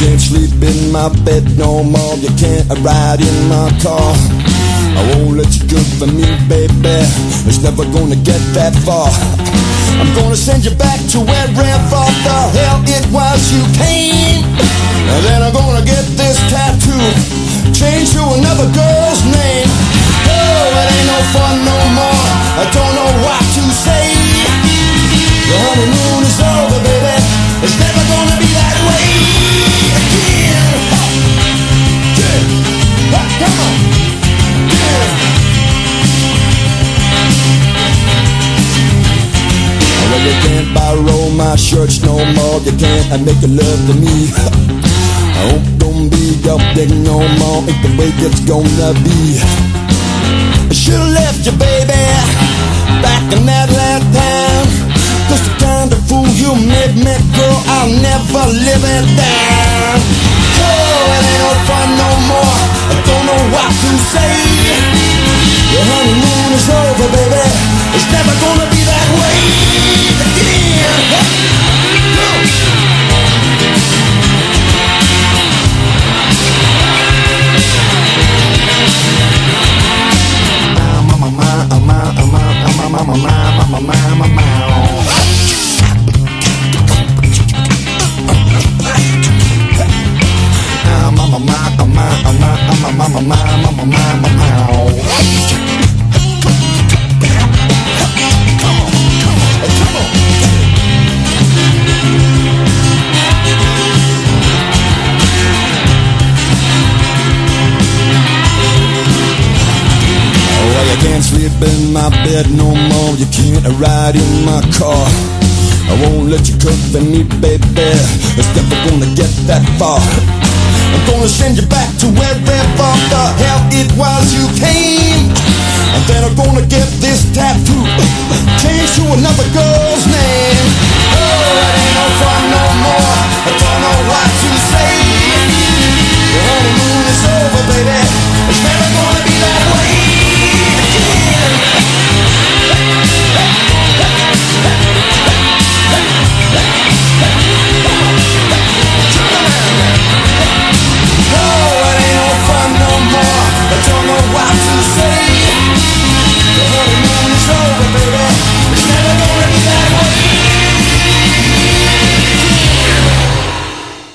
can't sleep in my bed no more. You can't ride in my car. I won't let you good for me, baby. It's never gonna get that far. I'm gonna send you back to where wherever the hell it was you came. And then I'm gonna get this tattoo, change to another girl's You can't borrow my shirts no more. You can't make love to me. I hope don't be your dick no more. Ain't the way it's gonna be. I should've left you, baby, back in that last time. Cause the kind of fool you made me, girl, I'll never live it down. Oh, it ain't no fun no more. I don't know what to say. Your honeymoon is over, baby. It's never gonna sleep in my bed no more. You can't ride in my car. I won't let you cover me, baby. It's never gonna get that far. I'm gonna send you back to wherever the hell it